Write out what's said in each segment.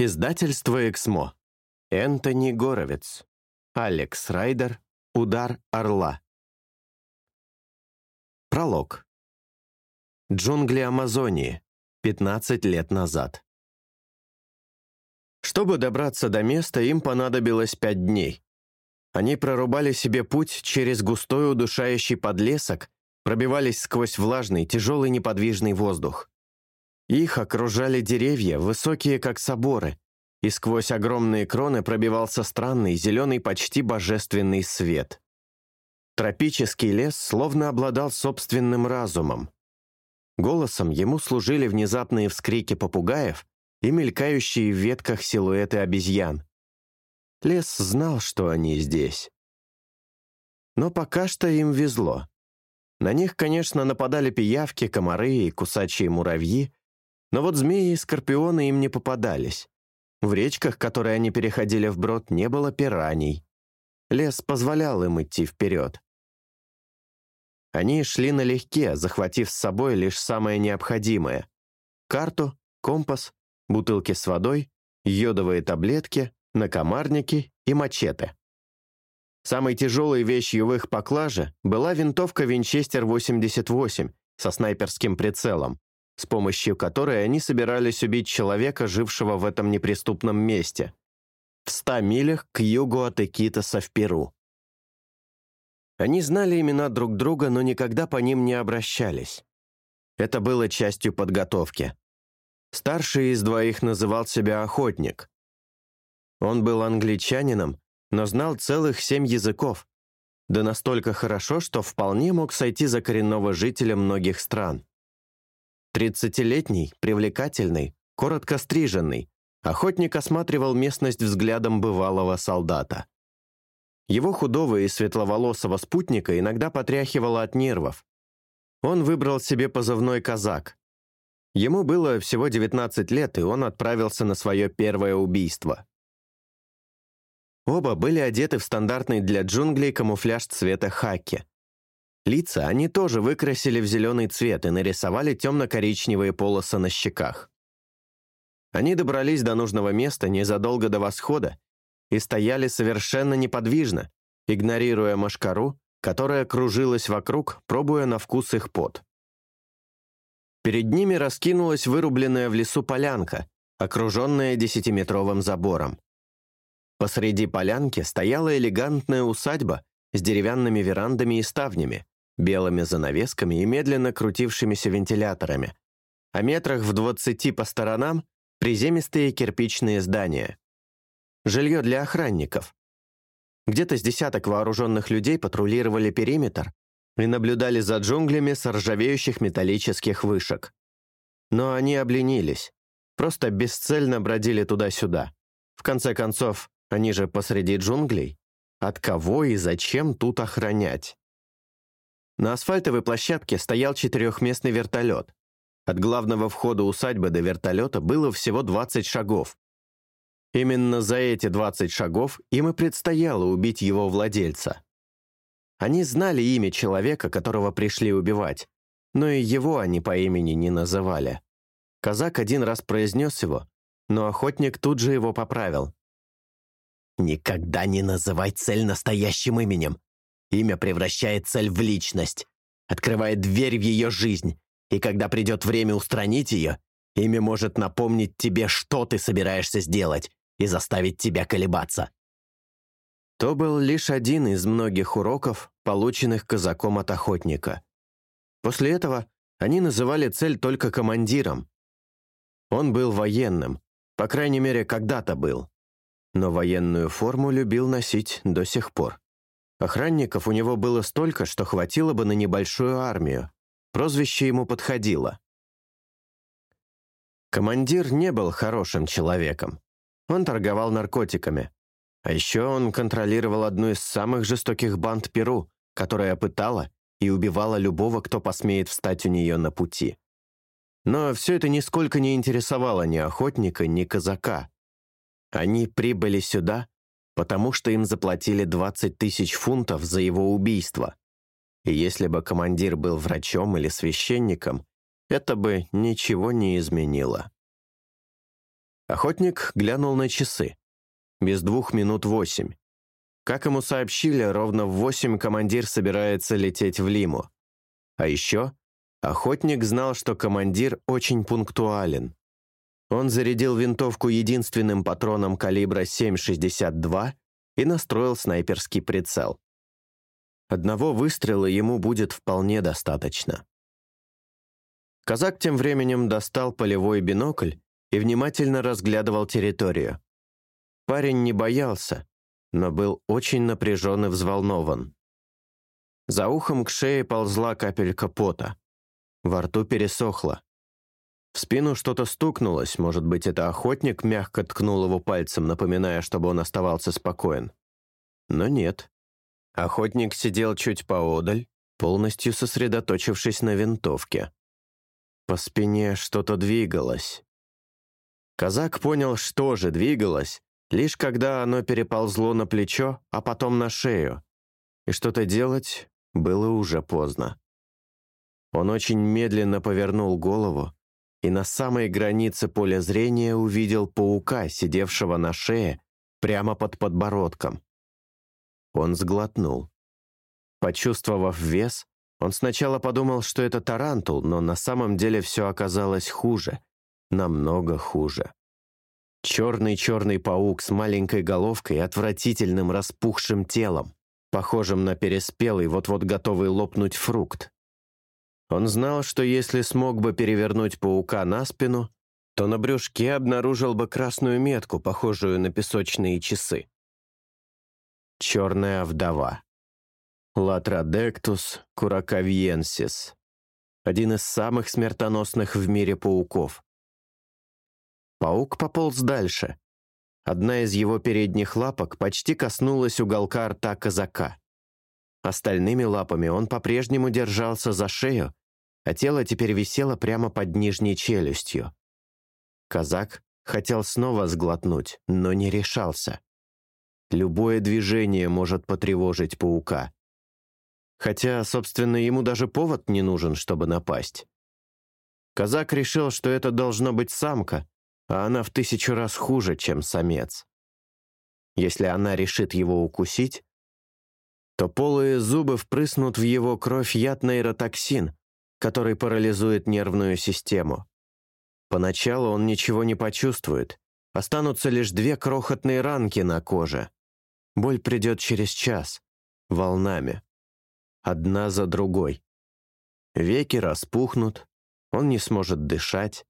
Издательство «Эксмо». Энтони Горовец. Алекс Райдер. Удар орла. Пролог. Джунгли Амазонии. 15 лет назад. Чтобы добраться до места, им понадобилось пять дней. Они прорубали себе путь через густой удушающий подлесок, пробивались сквозь влажный, тяжелый неподвижный воздух. Их окружали деревья, высокие как соборы, и сквозь огромные кроны пробивался странный, зеленый, почти божественный свет. Тропический лес словно обладал собственным разумом. Голосом ему служили внезапные вскрики попугаев и мелькающие в ветках силуэты обезьян. Лес знал, что они здесь. Но пока что им везло. На них, конечно, нападали пиявки, комары и кусачие муравьи, но вот змеи и скорпионы им не попадались. В речках, которые они переходили вброд, не было пираний. Лес позволял им идти вперед. Они шли налегке, захватив с собой лишь самое необходимое — карту, компас, бутылки с водой, йодовые таблетки, накомарники и мачете. Самой тяжелой вещью в их поклаже была винтовка Винчестер 88 со снайперским прицелом, с помощью которой они собирались убить человека, жившего в этом неприступном месте, в ста милях к югу от Экитоса в Перу. Они знали имена друг друга, но никогда по ним не обращались. Это было частью подготовки. Старший из двоих называл себя Охотник. Он был англичанином, но знал целых семь языков, да настолько хорошо, что вполне мог сойти за коренного жителя многих стран. Тридцатилетний, привлекательный, коротко стриженный, охотник осматривал местность взглядом бывалого солдата. Его худого и светловолосого спутника иногда потряхивало от нервов. Он выбрал себе позывной «Казак». Ему было всего 19 лет, и он отправился на свое первое убийство. Оба были одеты в стандартный для джунглей камуфляж цвета хаки. Лица они тоже выкрасили в зеленый цвет и нарисовали темно-коричневые полосы на щеках. Они добрались до нужного места незадолго до восхода и стояли совершенно неподвижно, игнорируя машкару, которая кружилась вокруг, пробуя на вкус их пот. Перед ними раскинулась вырубленная в лесу полянка, окруженная десятиметровым забором. Посреди полянки стояла элегантная усадьба с деревянными верандами и ставнями, белыми занавесками и медленно крутившимися вентиляторами, а метрах в двадцати по сторонам приземистые кирпичные здания. Жилье для охранников. Где-то с десяток вооруженных людей патрулировали периметр и наблюдали за джунглями с ржавеющих металлических вышек. Но они обленились, просто бесцельно бродили туда-сюда. В конце концов, они же посреди джунглей. От кого и зачем тут охранять? На асфальтовой площадке стоял четырехместный вертолет. От главного входа усадьбы до вертолета было всего 20 шагов. Именно за эти 20 шагов им и предстояло убить его владельца. Они знали имя человека, которого пришли убивать, но и его они по имени не называли. Казак один раз произнес его, но охотник тут же его поправил. «Никогда не называй цель настоящим именем. Имя превращает цель в личность, открывает дверь в ее жизнь, и когда придет время устранить ее, имя может напомнить тебе, что ты собираешься сделать, и заставить тебя колебаться. То был лишь один из многих уроков, полученных казаком от охотника. После этого они называли цель только командиром. Он был военным, по крайней мере, когда-то был. Но военную форму любил носить до сих пор. Охранников у него было столько, что хватило бы на небольшую армию. Прозвище ему подходило. Командир не был хорошим человеком. Он торговал наркотиками. А еще он контролировал одну из самых жестоких банд Перу, которая пытала и убивала любого, кто посмеет встать у нее на пути. Но все это нисколько не интересовало ни охотника, ни казака. Они прибыли сюда, потому что им заплатили 20 тысяч фунтов за его убийство. И если бы командир был врачом или священником, это бы ничего не изменило. Охотник глянул на часы. Без двух минут восемь. Как ему сообщили, ровно в восемь командир собирается лететь в Лиму. А еще охотник знал, что командир очень пунктуален. Он зарядил винтовку единственным патроном калибра 7,62 и настроил снайперский прицел. Одного выстрела ему будет вполне достаточно. Казак тем временем достал полевой бинокль и внимательно разглядывал территорию. Парень не боялся, но был очень напряжен и взволнован. За ухом к шее ползла капелька пота. Во рту пересохло. В спину что-то стукнулось, может быть, это охотник мягко ткнул его пальцем, напоминая, чтобы он оставался спокоен. Но нет. Охотник сидел чуть поодаль, полностью сосредоточившись на винтовке. По спине что-то двигалось. Казак понял, что же двигалось, лишь когда оно переползло на плечо, а потом на шею. И что-то делать было уже поздно. Он очень медленно повернул голову и на самой границе поля зрения увидел паука, сидевшего на шее, прямо под подбородком. Он сглотнул. Почувствовав вес, он сначала подумал, что это тарантул, но на самом деле все оказалось хуже, намного хуже. Черный-черный паук с маленькой головкой и отвратительным распухшим телом, похожим на переспелый, вот-вот готовый лопнуть фрукт. Он знал, что если смог бы перевернуть паука на спину, то на брюшке обнаружил бы красную метку, похожую на песочные часы. Черная вдова. Латрадектус куракавиенсис. Один из самых смертоносных в мире пауков. Паук пополз дальше. Одна из его передних лапок почти коснулась уголка рта казака. Остальными лапами он по-прежнему держался за шею, а тело теперь висело прямо под нижней челюстью. Казак хотел снова сглотнуть, но не решался. Любое движение может потревожить паука. Хотя, собственно, ему даже повод не нужен, чтобы напасть. Казак решил, что это должно быть самка, а она в тысячу раз хуже, чем самец. Если она решит его укусить, то полые зубы впрыснут в его кровь яд нейротоксин, который парализует нервную систему. Поначалу он ничего не почувствует, останутся лишь две крохотные ранки на коже. Боль придет через час, волнами одна за другой. Веки распухнут, он не сможет дышать,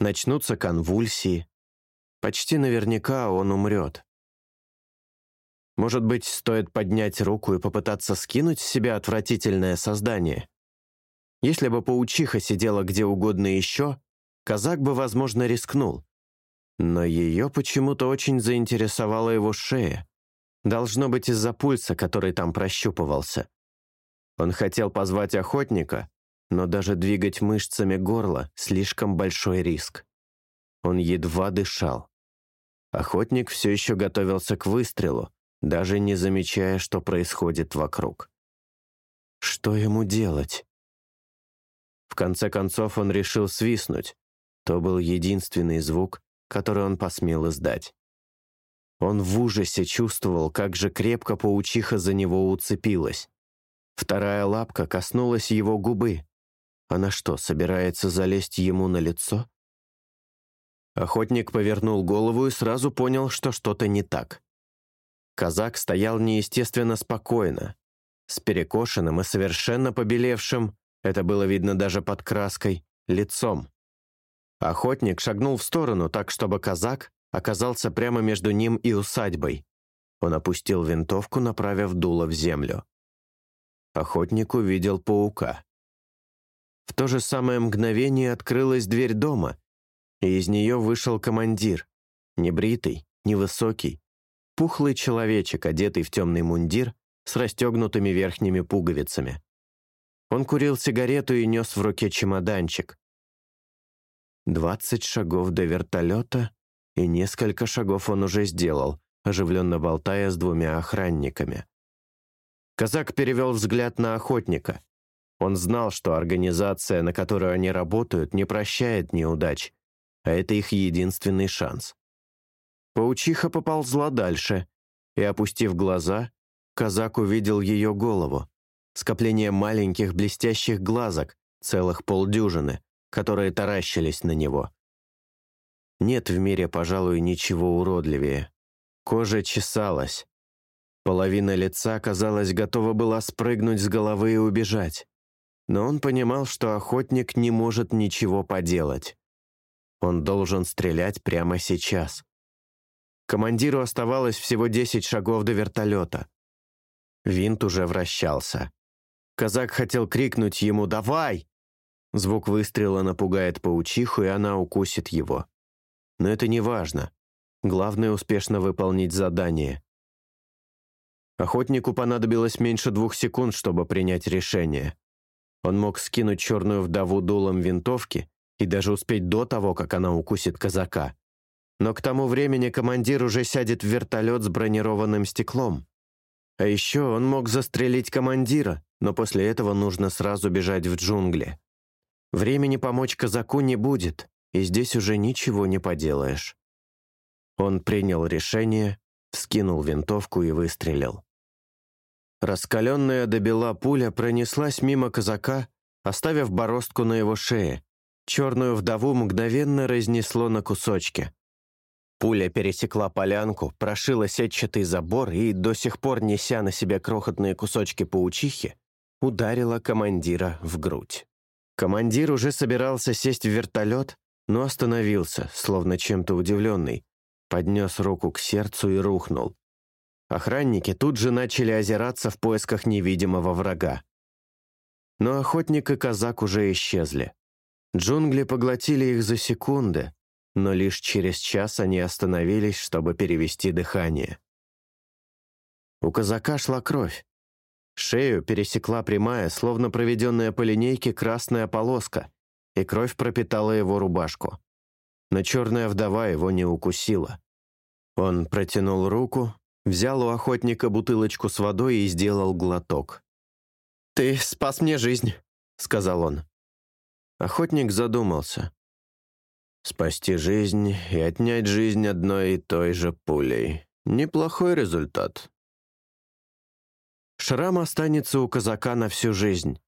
начнутся конвульсии. Почти наверняка он умрет. Может быть, стоит поднять руку и попытаться скинуть с себя отвратительное создание? Если бы паучиха сидела где угодно еще, казак бы, возможно, рискнул. Но ее почему-то очень заинтересовала его шея. Должно быть из-за пульса, который там прощупывался. Он хотел позвать охотника, но даже двигать мышцами горла — слишком большой риск. Он едва дышал. Охотник все еще готовился к выстрелу, даже не замечая, что происходит вокруг. Что ему делать? В конце концов он решил свистнуть. То был единственный звук, который он посмел издать. Он в ужасе чувствовал, как же крепко паучиха за него уцепилась. Вторая лапка коснулась его губы. Она что, собирается залезть ему на лицо? Охотник повернул голову и сразу понял, что что-то не так. Казак стоял неестественно спокойно, с перекошенным и совершенно побелевшим, это было видно даже под краской, лицом. Охотник шагнул в сторону так, чтобы казак оказался прямо между ним и усадьбой. Он опустил винтовку, направив дуло в землю. Охотник увидел паука. В то же самое мгновение открылась дверь дома, и из нее вышел командир. Небритый, невысокий, пухлый человечек, одетый в темный мундир с расстегнутыми верхними пуговицами. Он курил сигарету и нес в руке чемоданчик. Двадцать шагов до вертолета, и несколько шагов он уже сделал, оживленно болтая с двумя охранниками. Казак перевел взгляд на охотника. Он знал, что организация, на которую они работают, не прощает неудач. а это их единственный шанс. Паучиха поползла дальше, и, опустив глаза, казак увидел ее голову, скопление маленьких блестящих глазок, целых полдюжины, которые таращились на него. Нет в мире, пожалуй, ничего уродливее. Кожа чесалась. Половина лица, казалось, готова была спрыгнуть с головы и убежать. Но он понимал, что охотник не может ничего поделать. Он должен стрелять прямо сейчас. Командиру оставалось всего 10 шагов до вертолета. Винт уже вращался. Казак хотел крикнуть ему «Давай!». Звук выстрела напугает паучиху, и она укусит его. Но это не важно. Главное — успешно выполнить задание. Охотнику понадобилось меньше двух секунд, чтобы принять решение. Он мог скинуть черную вдову дулом винтовки и даже успеть до того, как она укусит казака. Но к тому времени командир уже сядет в вертолет с бронированным стеклом. А еще он мог застрелить командира, но после этого нужно сразу бежать в джунгли. Времени помочь казаку не будет, и здесь уже ничего не поделаешь. Он принял решение, вскинул винтовку и выстрелил. Раскаленная до бела пуля пронеслась мимо казака, оставив бороздку на его шее. Черную вдову мгновенно разнесло на кусочки. Пуля пересекла полянку, прошила сетчатый забор и, до сих пор неся на себе крохотные кусочки паучихи, ударила командира в грудь. Командир уже собирался сесть в вертолет, но остановился, словно чем-то удивленный, поднес руку к сердцу и рухнул. Охранники тут же начали озираться в поисках невидимого врага. Но охотник и казак уже исчезли. Джунгли поглотили их за секунды, но лишь через час они остановились, чтобы перевести дыхание. У казака шла кровь. Шею пересекла прямая, словно проведенная по линейке, красная полоска, и кровь пропитала его рубашку. Но черная вдова его не укусила. Он протянул руку, Взял у охотника бутылочку с водой и сделал глоток. «Ты спас мне жизнь», — сказал он. Охотник задумался. «Спасти жизнь и отнять жизнь одной и той же пулей. Неплохой результат». Шрам останется у казака на всю жизнь.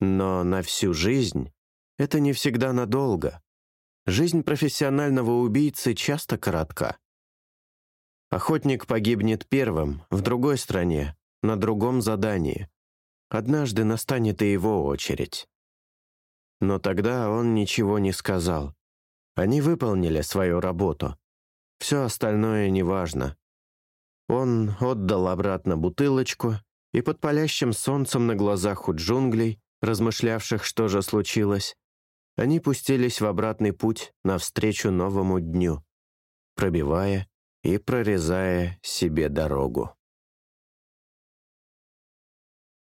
Но на всю жизнь — это не всегда надолго. Жизнь профессионального убийцы часто коротка. Охотник погибнет первым, в другой стране, на другом задании. Однажды настанет и его очередь. Но тогда он ничего не сказал. Они выполнили свою работу. Все остальное неважно. Он отдал обратно бутылочку, и под палящим солнцем на глазах у джунглей, размышлявших, что же случилось, они пустились в обратный путь навстречу новому дню, пробивая и прорезая себе дорогу.